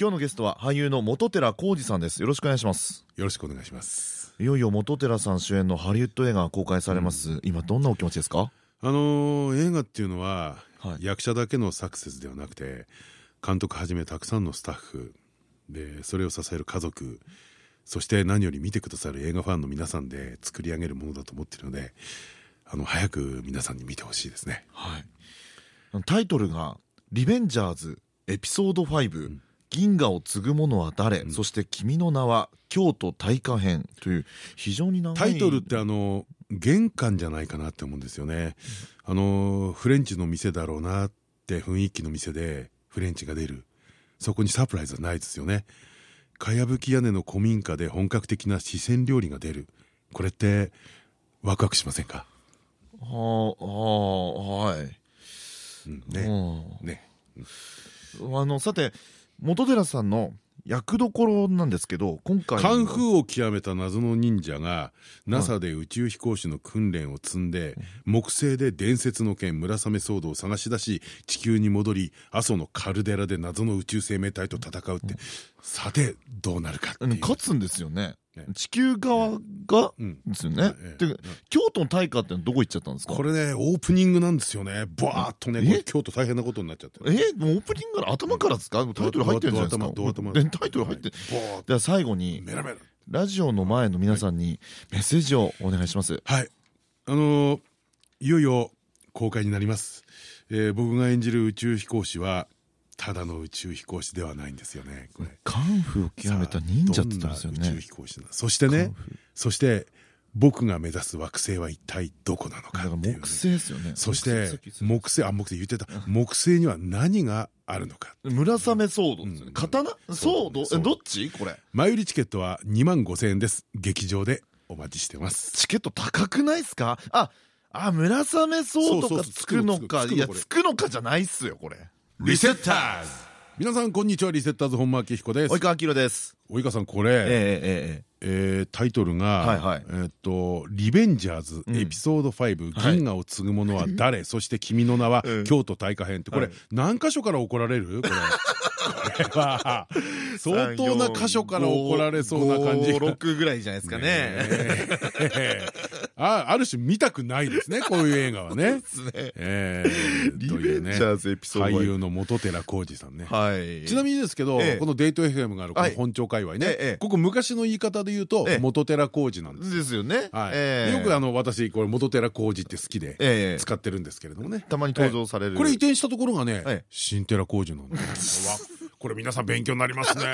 今日のゲストは俳優の本寺浩二さんです。よろしくお願いします。よろしくお願いします。いよいよ本寺さん主演のハリウッド映画が公開されます、うん、今どんなお気持ちですか？あのー、映画っていうのは、はい、役者だけのサクセスではなくて監督はじめたくさんのスタッフ。でそれを支える家族。そして何より見てくださる映画ファンの皆さんで作り上げるものだと思っているのであの早く皆さんに見てほしいですね、はい、タイトルが「リベンジャーズエピソード5、うん、銀河を継ぐ者は誰、うん、そして君の名は京都大火編」という非常に長いタイトルってあの玄関じゃないかなって思うんですよね、うん、あのフレンチの店だろうなって雰囲気の店でフレンチが出る。そこにサプライズはないですよね。かやぶき屋根の古民家で本格的な四川料理が出る。これってワクワクしませんか？はあはい、うん、ね。ね、あのさて本寺さんの役どころなんですけど今回カンフーを極めた謎の忍者が NASA で宇宙飛行士の訓練を積んで木星で伝説の剣村雨騒動を探し出し地球に戻り阿蘇のカルデラで謎の宇宙生命体と戦うって。さてどうなるかって勝つんですよね地球側がですよね。京都の大火ってどこ行っちゃったんですか？これねオープニングなんですよね。バーッとね京都大変なことになっちゃって。え？もうオープニングから頭からですか？タイトル入ってるんじゃないですか。タイトル入ってでは最後にラジオの前の皆さんにメッセージをお願いしますはいあのいよいよ公開になります僕が演じる宇宙飛行士はただの宇宙飛行士ではないんですよね。これ。カンフーを極めた忍者って言ったんですよね。宇宙飛行士そしてねそして僕が目指す惑星は一体どこなのか木星ですよね。そして木星あ木星言ってた。木星には何があるのか村雨騒動刀？騒動？どっち？これ。前売りチケットは2万5千円です。劇場でお待ちしてます。チケット高くないですか？ああ村雨騒動がつくのか？いやつくのかじゃないっすよこれリセッターズ。皆さんこんにちは。リセッターズ本間明彦です。及川明です。及川さんこれええタイトルがえっとリベンジャーズエピソード5銀河を継ぐ者は誰？そして君の名は京都大火編ってこれ何箇所から怒られる？これ。これは相当な箇所から怒られそうな感じ6ぐらいじゃないですかねあある種見たくないですね こういう映画はね。リベンジャーズエピソード俳優の本寺浩二さんね。ちなみにですけどこのデート FM があるこの本庁界隈ねここ昔の言い方で言うと本寺浩二なんです。ですよね。よくあの私これ本寺浩二って好きで使ってるんですけれどもね。たまに登場される。これ移転したところがね新寺浩二なんです。これ皆さん勉強になりますね。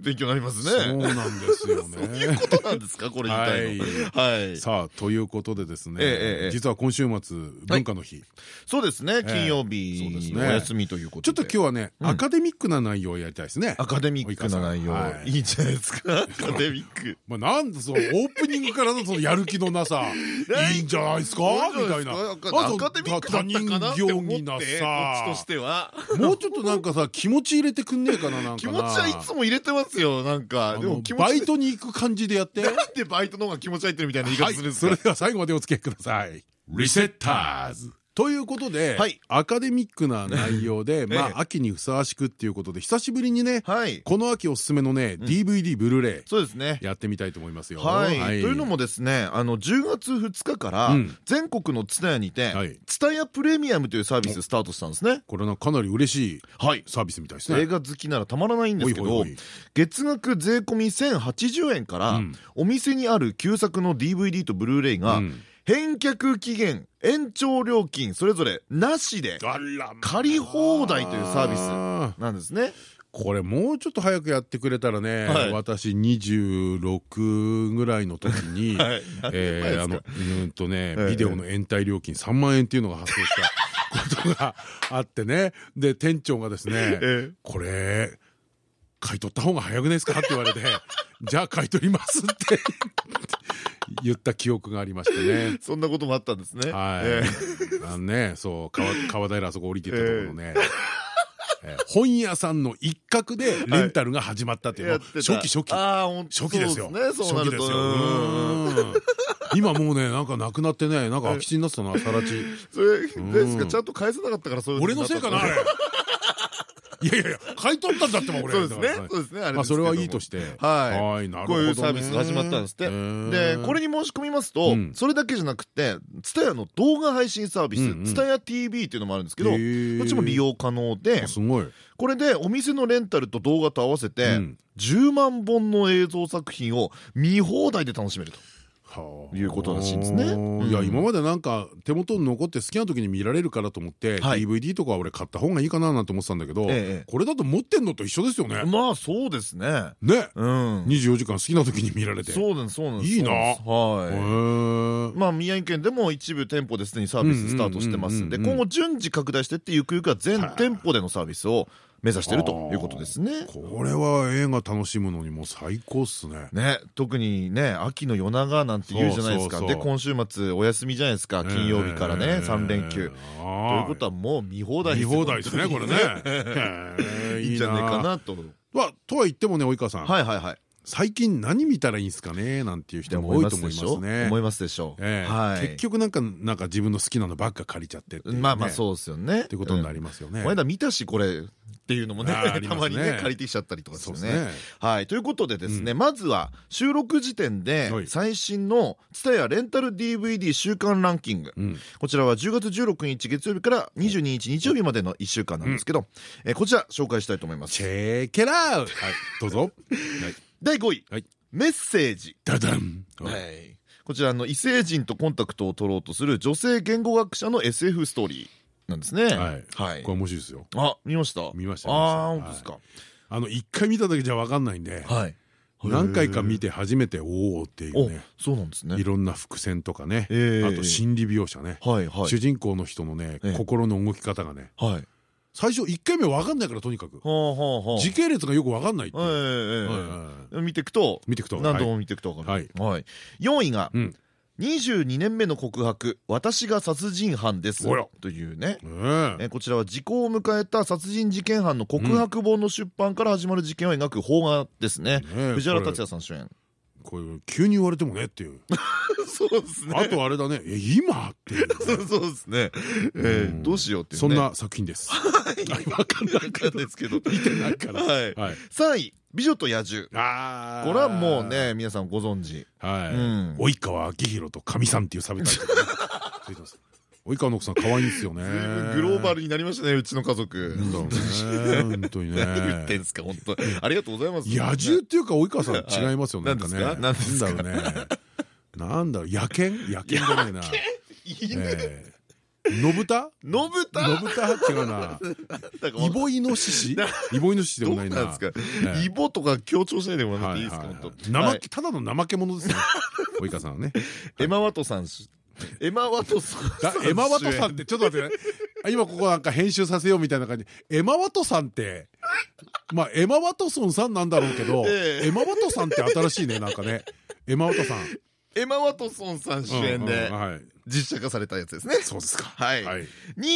勉強になりますね。そうなんですよね。そういうことなんですか、これ自体はい。さあ、ということでですね。実は今週末、文化の日。そうですね。金曜日、お休みということで。ちょっと今日はね、アカデミックな内容をやりたいですね。アカデミックな内容。いいじゃないですか。アカデミック。まあ、なんでその、オープニングからのそのやる気のなさ、いいんじゃないですか？みたいな。アカデミック他人行儀なさ。としては。もうちょっとなんかさ、気持ち入れてくんねえかな、なんか。気持ちはいつも入れてますよ、なんか。でもバイトに行く感じでやって。なんでバイトの方が気持ち入ってるみたいな言い方するんですか？それでは最後までお付き合いください。リセッターズ。ということで、アカデミックな内容で、まあ秋にふさわしくっていうことで久しぶりにね、この秋おすすめのね DVD ブルーレイそうですね。やってみたいと思いますよ。はい。というのもですね、あの10月2日から全国のツタヤにてツタヤプレミアムというサービススタートしたんですね。これはかなり嬉しいサービスみたいですね。映画好きならたまらないんですけど、月額税込み1080円からお店にある旧作の DVD とブルーレイが返却期限延長料金それぞれなしで借り放題というサービスなんですね。これもうちょっと早くやってくれたらね、はい、私26ぐらいの時に あのうんとねビデオの延滞料金3万円っていうのが発生したことがあってね。で店長がですね これ買い取った方が早くないですか?」って言われて「じゃあ買い取ります」って。言った記憶がありましてね。そんなこともあったんですね。はい。あのねそう川川平あそこ降りてったところね 本屋さんの一角でレンタルが始まったっていう初期初期。初期ですよ。初期ですよ。今もうねなんかなくなってねなんか空き地になってたなさら地。それですか？ちゃんと返せなかったからそういう俺のせいかなあれいやいやいや買い取ったんだっても俺。そうですね。そうですね。まあそれはいいとして。はい。こういうサービスが始まったんですって。でこれに申し込みますとそれだけじゃなくて TSUTAYA の動画配信サービス TSUTAYATV っていうのもあるんですけどこっちも利用可能ですごい。これでお店のレンタルと動画と合わせて10万本の映像作品を見放題で楽しめると。いうことらしいんですね。いや今までなんか手元に残って好きな時に見られるからと思って DVD とか俺買った方がいいかななんて思ってたんだけどこれだと持ってんのと一緒ですよね。まあそうですね。ね。24時間好きな時に見られて。そうなんそうなんいいな。はい。まあ宮城県でも一部店舗ですでにサービススタートしてますんで今後順次拡大してってゆくゆくは全店舗でのサービスを目指してるということですね。これは映画楽しむのにも最高っすね。ね、特にね、秋の夜長なんて言うじゃないですか。で、今週末お休みじゃないですか。金曜日からね、三連休。ということはもう見放題見放題ですね、これね。いいんじゃないかなと。は、とは言ってもね、及川さん。はいはいはい。最近何見たらいいんですかねなんていう人も多いと思いますね。思いますでしょう。結局なんかなんか自分の好きなのばっか借りちゃってまあまあそうですよね。ってことになりますよね。この間見たしこれっていうのもねたまにね借りてきちゃったりとかですね。はい。ということでですねまずは収録時点で最新の TSUTAYA レンタル DVD 週間ランキング。こちらは10月16日月曜日から22日日曜日までの1週間なんですけどこちら紹介したいと思います。チェケラウどうぞ。第5位、はい、メッセージ。ダダン。はい。こちらの異星人とコンタクトを取ろうとする女性言語学者の SF ストーリーなんですね。はい。はい。これ面白いですよ。あ、見ました？見ました。ああ、本当ですか。あの一回見ただけじゃわかんないんで。はい。何回か見て初めておおっていうねそうなんですねいろんな伏線とかねあと心理描写ね主人公の人のね心の動き方がね最初1回目分かんないからとにかく時系列がよく分かんない見ていくと見ていくと何度も見ていくと分かる4位が22年目の告白私が殺人犯です。というね。こちらは時効を迎えた殺人事件犯の告白本の出版から始まる事件を描く邦画ですね。藤原竜也さん主演こう急に言われてもねっていう。そうですね。あとあれだね。え今っていう そうですね。えどうしようってそんな作品です。分かんないんですけど見てないから。はい。3位美女と野獣。あこれはもうね皆さんご存知。はい。及川明宏とかみさんっていうサビタイトルついてます及川の奥さん可愛いんですよね。グローバルになりましたね、うちの家族。本当にね。何言ってんすか、本当。ありがとうございます。野獣っていうか及川さん違いますよね。なんかね。なんだろうね。なんだろう、野犬？野犬じゃないな。のぶたのぶたのぶた違うな。イボイノシシ？イボイノシシでもないな。イボとか強調しないでもらっていいですか？怠け、ただの怠け者ですね。及川さんはね。エマワトさんエマ・ワトさん。エマ・ワトさんってちょっと待ってね。今ここなんか編集させようみたいな感じ。エマ・ワトさんって、まあエマ・ワトソンさんなんだろうけど、エマ・ワトさんって新しいね、なんかね。エマ・ワトさん。エマ・ワトソンさん主演で実写化されたやつですね。そうですか。はい。2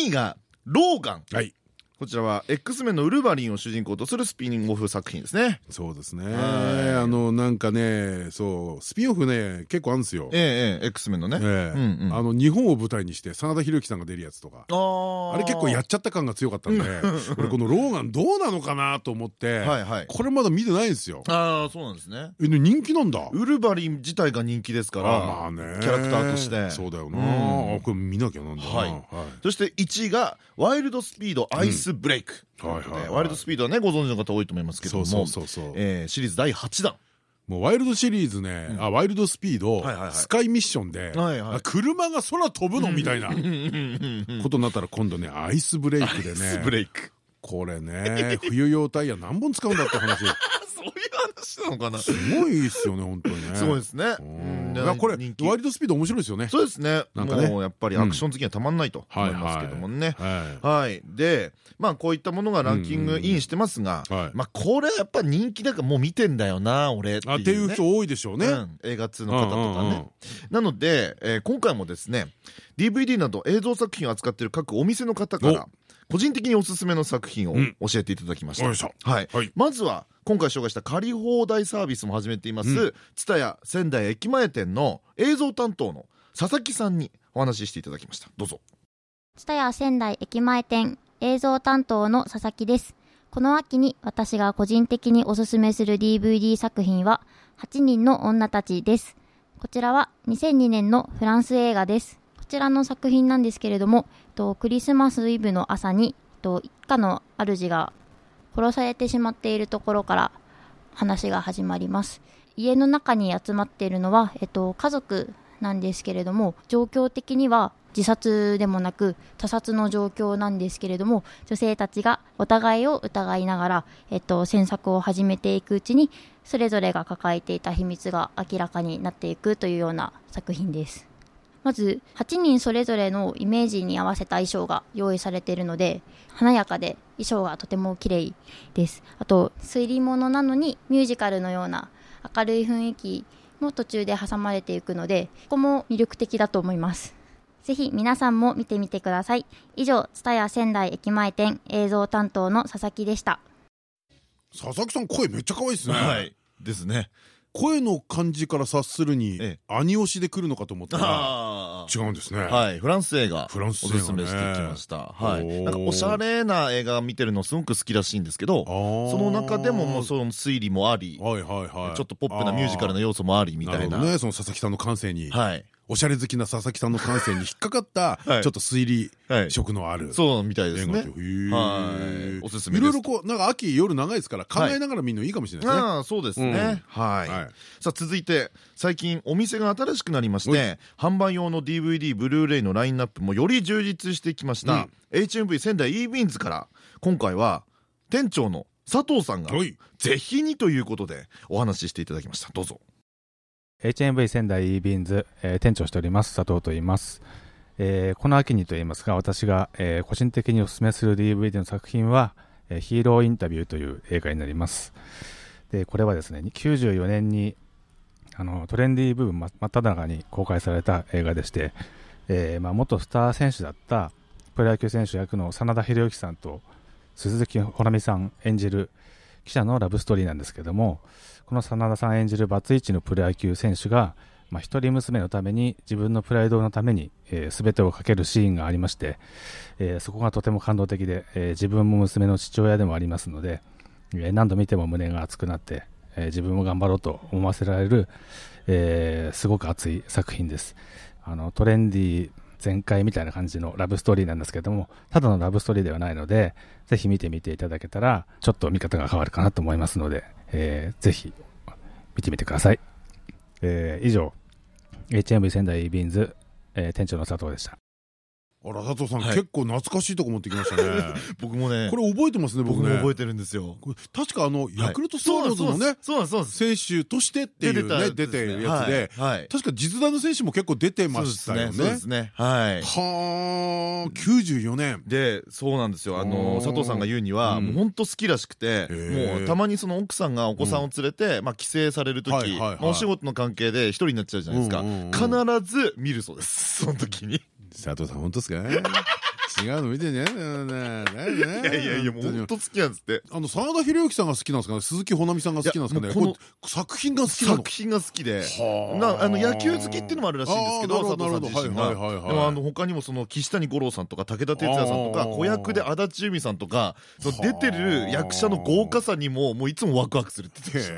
位が、ローガン。はい。こちらは X メンのウルヴァリンを主人公とするスピンオフ作品ですね。そうですね。あのなんかね、そうスピンオフね結構あるんですよ。ええ X メンのね。あの日本を舞台にして真田広之さんが出るやつとか。あれ結構やっちゃった感が強かったんで、俺このローガンどうなのかなと思って、これまだ見てないんですよ。ああそうなんですね。え人気なんだ。ウルヴァリン自体が人気ですから、まあねキャラクターとして。そうだよな。これ見なきゃなんだな。そして1位がワイルドスピードアイスブレイク。ワイルドスピードはねご存知の方多いと思いますけども。シリーズ第8弾もうワイルドシリーズね、あワイルドスピードスカイミッションで車が空飛ぶのみたいなことになったら今度ねアイスブレイクでね。これね冬用タイヤ何本使うんだって話 そういう話なのかな？すごいですよね本当にね。すごいですね。これワイルドスピード面白いですよね。そうですね。もうやっぱりアクション好きにはたまんないと思いますけどもね。はいでまあこういったものがランキングインしてますがまあこれやっぱ人気だからもう見てんだよな俺っていう人多いでしょうね。映画通の方とかね。なので今回もですね DVD など映像作品を扱っている各お店の方から個人的におすすめの作品を教えていただきました。はい、まずは今回紹介した借り放題サービスも始めています蔦屋仙台駅前店の映像担当の佐々木さんにお話ししていただきました。どうぞ。蔦屋仙台駅前店映像担当の佐々木です。この秋に私が個人的におすすめする DVD 作品は8人の女たちです。こちらは2002年のフランス映画です。ちらの作品なんですけれども、とクリスマスイブの朝にと一家の主が殺されてしまっているところから話が始まります。家の中に集まっているのは、えっと、家族なんですけれども状況的には自殺でもなく他殺の状況なんですけれども女性たちがお互いを疑いながら、えっと、詮索を始めていくうちにそれぞれが抱えていた秘密が明らかになっていくというような作品です。まず8人それぞれのイメージに合わせた衣装が用意されているので華やかで衣装がとても綺麗です。あと推理物なのにミュージカルのような明るい雰囲気も途中で挟まれていくのでここも魅力的だと思います。ぜひ皆さんも見てみてください。以上蔦屋仙台駅前店映像担当の佐々木でした。佐々木さん声めっちゃ可愛いですね。はい。ですね声の感じから察するに兄押しで来るのかと思ったら違うんですね。はい。フランス映画フランスおすすめしてきました。はい。なんかおしゃれな映画見てるのすごく好きらしいんですけどその中でももうその推理もありちょっとポップなミュージカルの要素もありみたいな。ね。その佐々木さんの感性に。はいおしゃれ好きな佐々木さんの感性に引っかかったちょっと推理色のあるそうみたいですね。はい。おすすめいろいろこうなんか秋夜長いですから考えながら見るのいいかもしれないですね。あそうですね。はい。さあ続いて最近お店が新しくなりまして販売用の DVD ブルーレイのラインナップもより充実してきました。HMV 仙台 e ビーンズから今回は店長の佐藤さんがぜひにということでお話ししていただきました。どうぞ HMV 仙台 e ビーンズ、えー、店長しております佐藤と言います、えー、この秋にと言いますが私が、えー、個人的にお勧めする DVD の作品は、えー、ヒーローインタビューという映画になります。でこれはですね94年にあのトレンディー部分真っ只中に公開された映画でして、えーまあ、元スター選手だったプロ野球選手役の真田広之さんと鈴木保奈美さん演じる記者のラブストーリーなんですけどもこの真田さん演じるバツイチのプロ野球選手が、まあ、一人娘のために自分のプライドのために、えー、全てをかけるシーンがありまして、えー、そこがとても感動的で、えー、自分も娘の父親でもありますので、え、何度見ても胸が熱くなって、え、自分も頑張ろうと思わせられる、え、すごく熱い作品です。あのトレンディ全開みたいな感じのラブストーリーなんですけども、ただのラブストーリーではないので、ぜひ見てみていただけたら、ちょっと見方が変わるかなと思いますので、えー、ぜひ見てみてください。えー、以上、HMV 仙台ビーンズ、えー、店長の佐藤でした。あら佐藤さん、結構懐かしいとこ持ってきましたね。僕もねこれ覚えてますね僕も覚えてるんですよ。確かあのヤクルトスワローズのね選手としてっていうね出てるやつで。確か実弾の選手も結構出てましたよね。そうですねはい。はあ94年。でそうなんですよ。あの佐藤さんが言うにはもう本当好きらしくてもうたまにその奥さんがお子さんを連れてまあ帰省される時お仕事の関係で一人になっちゃうじゃないですか。必ず見るそうです。その時に佐藤さん本当ですか？違うの見てね。いやいやいや、もう本当好きなんですって。あの、真田広之さんが好きなんですかね？鈴木保奈美さんが好きなんですかね？この作品が好きなの？作品が好きで。なあの、野球好きっていうのもあるらしいんですけど、佐藤さん自身が。でも、あの、他にもその、岸谷五郎さんとか、武田鉄矢さんとか、子役で足立由美さんとか、その出てる役者の豪華さにも、もういつもワクワクするって言って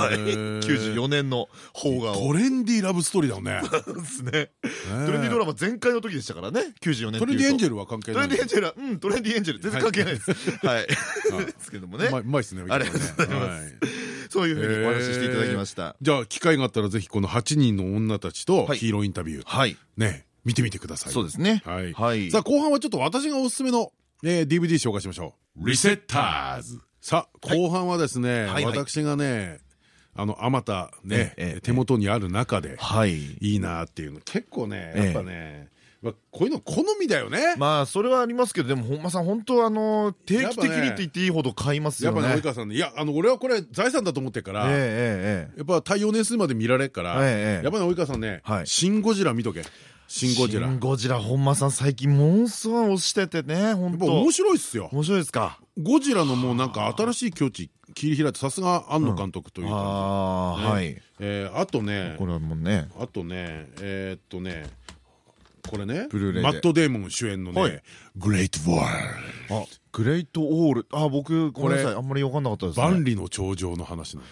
はい。94年の邦画を。トレンディーラブストーリーだもんね。そうですね。トレンディードラマ全開の時でしたからね、94年トレンディエンジェル？は関係ない。トレンディエンジェルはうんトレンディエンジェル。全然関係ないです。はい。ですけどもね。うまいですねありがとうございます。そういうふうにお話ししていただきました。じゃあ機会があったらぜひこの8人の女たちとヒーローインタビュー。はい。ね見てみてください。そうですね。はい。さあ後半はちょっと私がおすすめの DVD 紹介しましょう。リセッターズ。さあ後半はですね私がねあのあまたね、ええ手元にある中ではい。いいなっていうの。結構ねええやっぱね、まあ、こういうの好みだよね。まあそれはありますけどでも本間さん本当あの定期的やっぱねにと言っていいほど買いますよね。やっぱね及川さんねいやあの俺はこれ財産だと思ってるから、えええええやっぱ耐用年数まで見られるから、ええやっぱね及川さんね、はい。シン・ゴジラ見とけ。えシン・ゴジラ。シンゴジラ本間さん最近ものすごい推しててね本当。ぱ面白いっすよ。面白いですか？ゴジラのもうなんか新しい境地切り開いてさすが庵野監督という感じ。ねああはい。えーあとねこれはもうね。あとねえーっとねこれね。マット・デーモン主演のね、はい。グレート・ワールあグレートオールあ僕ごめんなさいあんまり分かんなかったですね。万里の長城の話なの。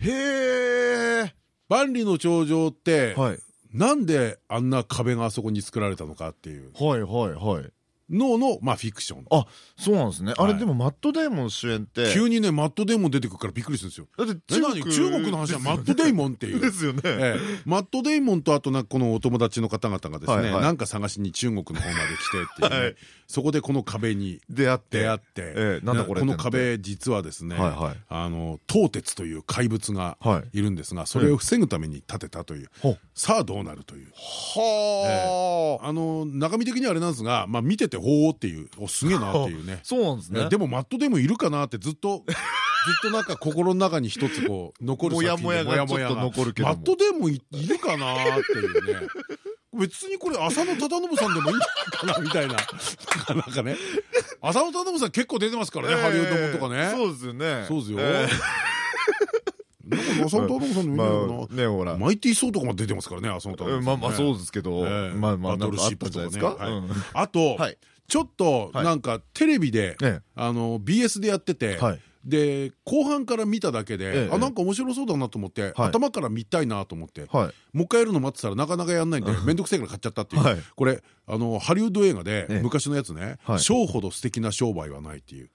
へえ万里の長城って、はい。なんであんな壁があそこに作られたのかっていう。はいはいはいのの、まあ、フィクション。あそうなんですね。あれはい。でもマットデーモン主演って。急にねマット・デーモン出てくるからびっくりするんですよ。だって中国の話はマット・デーモンっていう。ですよね。ええ。マット・デイモンとあとこのお友達の方々がですね。はいはい。なんか探しに中国の方まで来てっていうね、はい。そこでこの壁に出会って。出会って、ええ。なんだこれこの壁実はですね、あの東鉄という怪物がはい。いるんですがそれを防ぐために建てたという、さあどうなるという。はあ。あの中身的にはあれなんですが、まあ、見ててほうっていうおすげえなっていうね。そうなんですね。でもマットデイモンいるかなってずっと ずっとなんか心の中に一つこう残るもや作品でもやが。ちょっと残るけども。マットデーモンいいるかなっていうね。別にこれ浅野忠信さんでもいいんじゃないかなみたいな。なんかね。浅野忠信さん結構出てますからね、ハリウッドもんとかね。そうですよね。そうですよ、浅野忠信さんでもいいんまじゃな。いかな、あねほら。マイティー・ソーとかも出てますからね浅野まあまあそうですけど。ええ。まあまあバトルシとあと、はい。ちょっとはいなんかテレビで、BS でやってて、はい。で後半から見ただけで、ええ。あなんか面白そうだなと思って、はい。頭から見たいなと思って、はい。もう一回やるの待ってたらなかなかやんないんで面倒くせえから買っちゃったっていう、はい。これあのハリウッド映画で、ええ。昔のやつねはい「ショーほど素敵な商売はない」っていう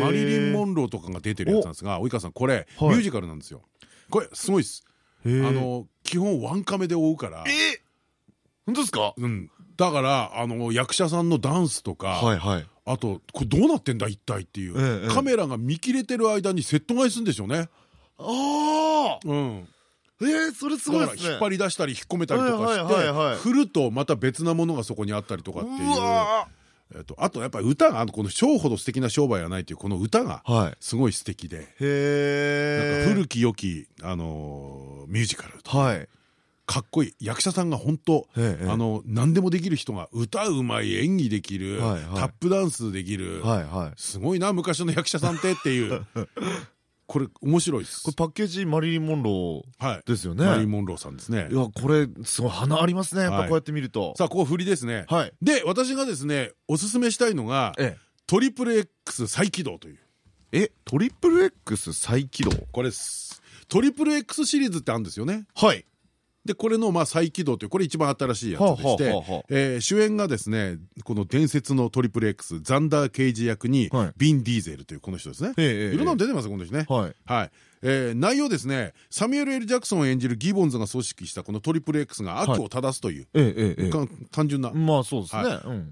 マリリン・モンローとかが出てるやつなんですが及川さんこれ、はい。ミュージカルなんですよ。これすごいです。あの基本ワンカメで追うから。え？本当ですか？うん、だからあの役者さんのダンスとか、はいはい。あとこれどうなってんだ一体っていう、ええカメラが見切れてる間にセット買いするんでしょうね。ああうん、えーそれすごい引っ張り出したり引っ込めたりとかして振るとまた別なものがそこにあったりとかっていう。うわえっとあとやっぱり歌があのこの「ショーほど素敵な商売はない」っていうこの歌がすごい素敵で。へえなんか古き良き、あのーミュージカルはい。かっこいい役者さんが本当ええ。あの何でもできる人が歌うまい演技できる、はいはい。タップダンスできる、はいはい。すごいな昔の役者さんってっていう これ面白いです。これパッケージマリリン・モンロはい。ーですよね。マリー・モンローさんですね。いやこれすごい花ありますね。やっぱはいこうやって見ると。さあここ振りですね。はい。で私がですねおすすめしたいのがえトリプル X 再起動という。ええトリプル X 再起動？これです。トリプル X シリーズってあるんですよね。はいでこれのまあ再起動というこれ一番新しいやつでして主演がですねこの伝説のトリプル X ザンダー・ケイジ役にはい。ビン・ディーゼルというこの人ですね。いろんなの出てますよこの人ね。はい。はい。えー内容ですねサミュエル・エル・ジャクソンを演じるギボンズが組織したこのトリプル X が悪を正すという、えええええか単純な、えまあそうですね。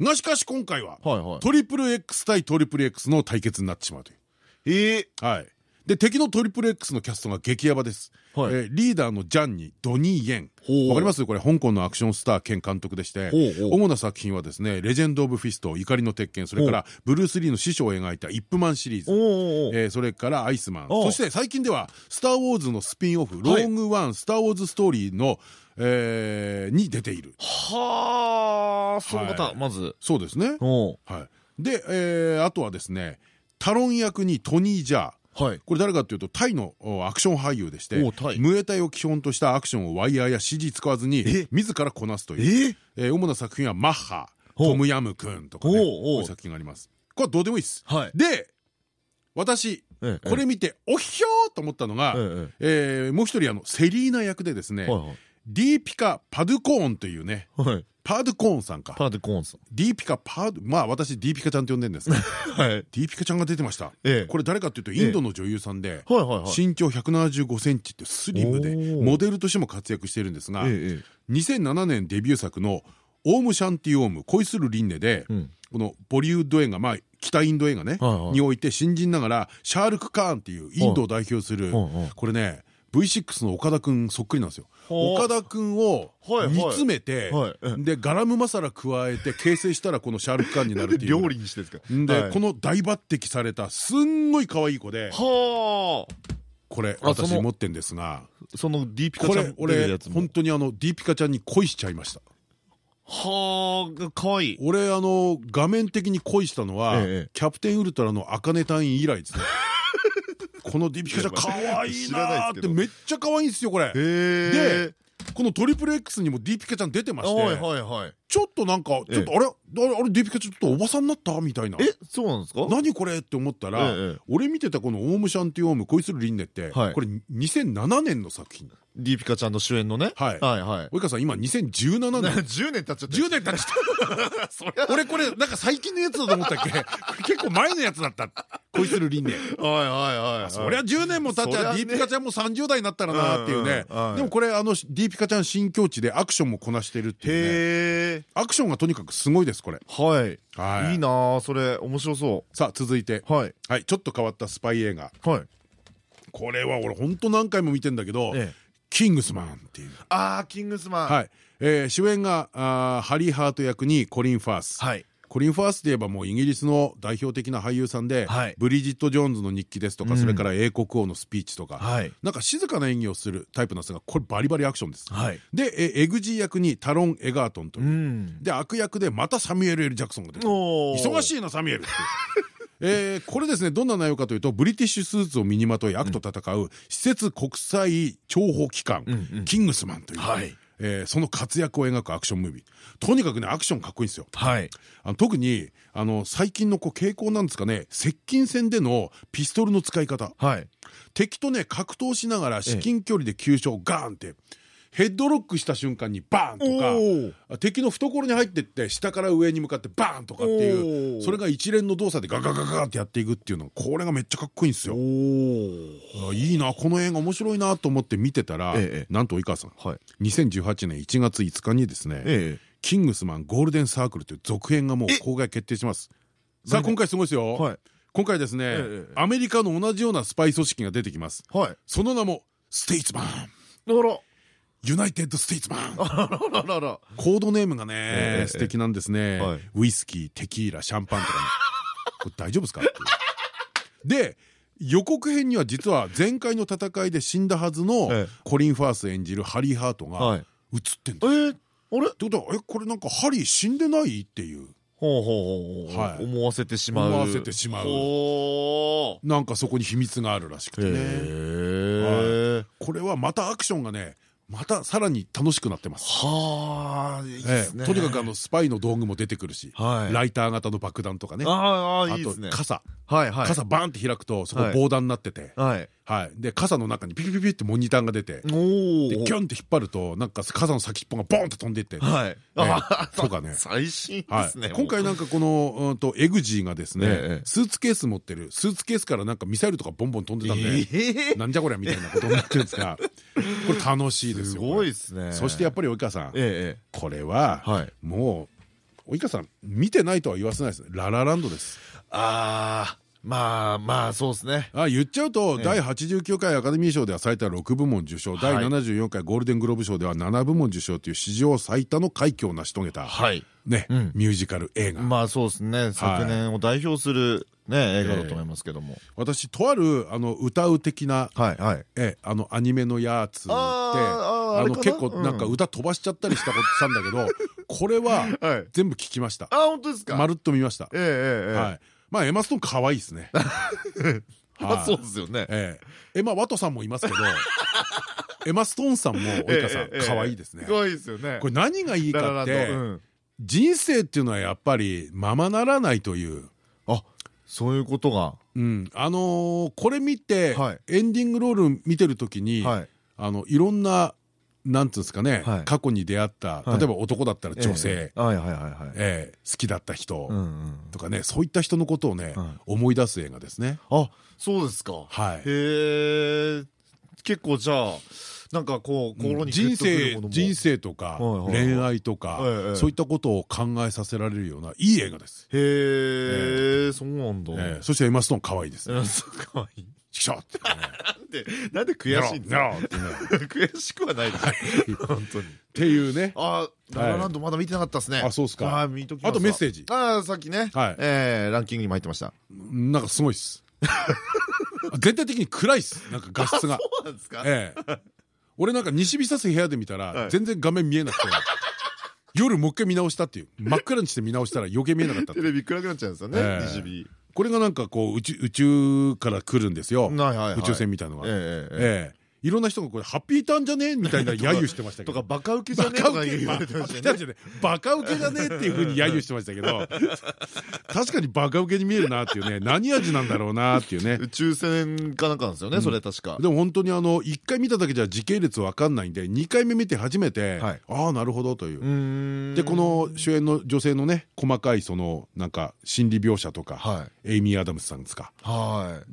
がしかし今回は、トリプル X 対トリプル X の対決になってしまうという。ええ。はいで敵のトリプル X のキャストが激ヤバです、はい。えーリーダーのジャンにドニー・イェン。わかります？これ香港のアクションスター兼監督でして主な作品はですね「レジェンド・オブ・フィスト」「怒りの鉄拳」それからブルース・リーの師匠を描いた「イップマン」シリーズ。えーそれからアイスマン。そして最近では「スター・ウォーズ」のスピンオフ「ロはい。ーグ・ワン・スター・ウォーズ・ストーリーの」えーに出ている。はあその方はい。まず。そうですね。はい。でえーあとはですねタロン役にトニー・ジャーはい。これ誰かというとタイのおアクション俳優でしてムエタイを基本としたアクションをワイヤーや CG 使わずにえ？自らこなすという。え？えー主な作品は「マッハ」「ほう。トムヤムくん」とかねこういう作品があります。これはどうでもいいです。はい。で私ええこれ見ておっひょーと思ったのがええーもう一人あのセリーナ役でですねディーピカ・パドゥコーンというねはい。はいパドゥコーンさんか。パーデコーンさん。ディーピカ・パドゥまあ私ディーピカちゃんって呼んでるんですが はい。ディーピカちゃんが出てました。ええ。これ誰かっていうとインドの女優さんで身長175センチってスリムでモデルとしても活躍しているんですがえええ2007年デビュー作の「オーム・シャンティ・オーム恋する輪廻」でえうん。このボリウッド映画まあ北インド映画ねはいはい。において新人ながらシャールク・カーンっていうインドを代表するこれね V6 の岡田君そっくりなんですよ。岡田君を煮詰めてでガラムマサラ加えて形成したらこのシャールク・カーンになるっていう。料理にしてですか？でこの大抜擢されたすんごい可愛い子ではあ。これ私持ってんですがその D ピカちゃんこれ俺本当にあの D ピカちゃんに恋しちゃいました。はあかわい。い俺あの画面的に恋したのはキャプテンウルトラの茜隊員以来ですねこの D ピカちゃんかわいいなってめっちゃ可愛いんですよこれ。でこのトリプル X にも D ピカちゃん出てましてちょっとなんかちょっとあれ？あれ D ピカちょっとおばさんになった？みたいなえそうなんですか？何これ？って思ったら俺見てたこの「オウムシャンティオウム恋する輪廻」ってこれ2007年の作品ディーピカちゃんの主演のね。はい。はいはい。及川さん今2017年。10年経っちゃった。10年経っちゃった。俺これなんか最近のやつだと思ったっけ？結構前のやつだった。恋する輪廻。はいはいはい。そりゃ10年も経っちゃディーピカちゃんも30代になったらなっていうね。でもこれあのディーピカちゃん新境地でアクションもこなしてるっていうね。アクションがとにかくすごいですこれ。はい。いいなそれ面白そう。さあ続いて。はい。はい。ちょっと変わったスパイ映画。はい。これは俺ほんと何回も見てんだけど、キングスマンっていうああキングスマンはいえー、主演があハリー・ハート役にコリン・ファースはいコリン・ファースといえばもうイギリスの代表的な俳優さんで、はい、ブリジット・ジョーンズの日記ですとか、うん、それから英国王のスピーチとか、はい、なんか静かな演技をするタイプなんですがこれバリバリアクションです、はい、でえエグジー役にタロン・エガートンという、うん、で悪役でまたサミュエル・エル・ジャクソンが出て忙しいなサミュエルって えー、これですねどんな内容かというとブリティッシュスーツを身にまとい悪と戦う施設国際諜報機関、キングスマンという、はい、えー、その活躍を描くアクションムービー。とにかくねアクションかっこいいんですよ、はい、あの特にあの最近のこう傾向なんですかね。接近戦でのピストルの使い方、はい、敵とね格闘しながら至近距離で急所をガーンってヘッドロックした瞬間にバーンとか敵の懐に入ってって下から上に向かってバーンとかっていうそれが一連の動作でガガガガってやっていくっていうのこれがめっちゃかっこいいんですよ。いいなこの映画面白いなと思って見てたら、なんと及川さん、はい、2018年1月5日にですね「キングスマンゴールデンサークル」という続編がもう公開決定します。さあ今回すごいですよ。はい。今回ですね、アメリカの同じようなスパイ組織が出てきます。はい、その名もステイツマン。だからユナイテッド・ステイツマンコードネームがね素敵なんですね。ウイスキーテキーラシャンパンとかね。これ大丈夫ですかで予告編には実は前回の戦いで死んだはずのコリン・ファース演じるハリー・ハートが映ってんだ。えあれ？ってことはえこれなんかハリー死んでないっていう。ほうほうほうはい。思わせてしまう。思わせてしまう。なんかそこに秘密があるらしくてね。これはまたアクションがねまたさらに楽しくなってます。はあ、とにかくあのスパイの道具も出てくるし、ライター型の爆弾とかね。あと傘、傘バーンって開くとそこ防弾になってて、はい、で傘の中にピピピピってモニターが出てでキュンって引っ張るとなんか傘の先っぽがボンって飛んでいって、はい。とかね。最新ですね、今回なんかこのうんとエグジーがですねスーツケース持ってる。スーツケースからなんかミサイルとかボンボン飛んでたんでなんじゃこりゃみたいなことになってるんですが これ楽しいですよすごいですね。そしてやっぱり及川さんこれはもう及川さん見てないとは言わせないですね。ララランドです。ああまあまあそうですね。あ言っちゃうと第89回アカデミー賞では最多6部門受賞。第74回ゴールデングローブ賞では7部門受賞という史上最多の快挙を成し遂げたねミュージカル映画。まあそうですね。昨年を代表するね映画だと思いますけども。私とあるあの歌う的なえあのアニメのやつってあの結構なんか歌飛ばしちゃったりしたことしたんだけどこれは 全部聞きました。あ本当ですか？まるっと見ました。ええ。はいまあエマストーン可愛いですね。まあそうですよね。ええ、エマワトさんもいますけど。エマストーンさんも及川さん可愛いですね。可愛いですよね。これ何がいいかって、人生っていうのはやっぱりままならないという。あ、そういうことが。うん、あのこれ見てエンディングロール見てる時に、あのいろんななんつうんですかね、過去に出会った例えば男だったら女性好きだった人とかねそういった人のことをね思い出す映画ですね。あそうですか。はい、へえ。結構じゃあなんかこう心に人生人生とか恋愛とかそういったことを考えさせられるようないい映画です。へえそうなんだ。そしてエマストーン可愛いです可愛いちくしょってなんで悔しいんですか悔しくはないです。本当に。っていうね。あララランドまだ見てなかったですね。あそうですか。あとメッセージ。あさっきね。えランキングにも入ってました。なんかすごいっす。全体的に暗いっす。なんか画質が。そうなんですか？ええ。俺なんか西日差す部屋で見たら全然画面見えなくて夜もう一回見直したっていう。真っ暗にして見直したら余計見えなかったテレビ暗くなっちゃうんですよね西日これがなんかこう宇宙から来るんですよ。宇宙船みたいのが。ええいろんな人がこれハッピーターンじゃね？みたいな揶揄してましたけど。とかバカウケじゃねとか言われてましたねバカウケじゃねっていうふうに揶揄してましたけど。確かにバカウケに見えるなっていうね。何味なんだろうなっていうね。宇宙船かなんかなんですよねそれ確か。でも本当にあの1回見ただけじゃ時系列わかんないんで2回目見て初めてああなるほどという。でこの主演の女性のね細かいそのなんか心理描写とかエイミー・アダムスさんですか。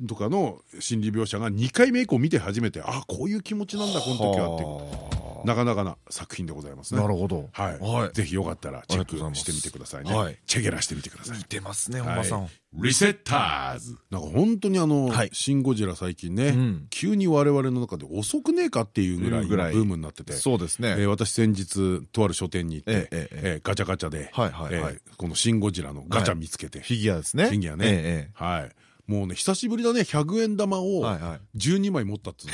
とかの心理描写が2回目以降見て初めてああこういう気持ちなんだこの時はってなかなかな作品でございますね。なるほど。はい。ぜひよかったらチェックしてみてくださいね。チェゲラしてみてください。見てますね本間さん。リセッターズ。なんか本当にあの「シン・ゴジラ」最近ね急に我々の中で遅くねえかっていうぐらいブームになってて。そうですね。私先日とある書店に行ってガチャガチャでこの「シン・ゴジラ」のガチャ見つけて。フィギュアですね。フィギュアね。はい。もうね久しぶりだね100円玉を12枚持ったっつうの。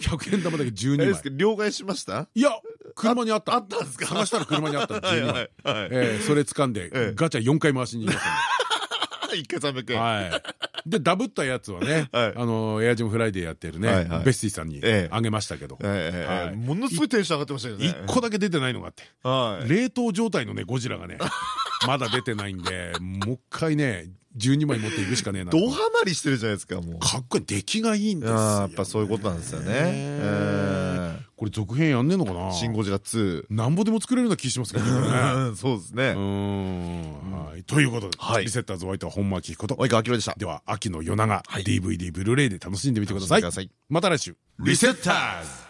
100円玉だけ12枚。両替しました？いや車にあった。あったんですか？探したら車にあった12枚。それ掴んでガチャ4回回しに行きました 一回300円。はい。でダブったやつはね あのエアジャムフライデーやってるねベスティさんにあげましたけど。ものすごいテンション上がってましたよね。1個だけ出てないのがあって。冷凍状態のねゴジラがねまだ出てないんでもう一回ね12枚持っていくしかねえな。ドハマりしてるじゃないですかもう。かっこいい。出来がいいんですよ。やっぱそういうことなんですよね。これ続編やんねえのかな？シン・ゴジラ2なんぼでも作れるような気しますけどね。そうですね。はい。ということでリセッターズお相手は本間明彦と。及川明でした。では秋の夜長 DVD ブルーレイで楽しんでみてください。また来週。リセッターズ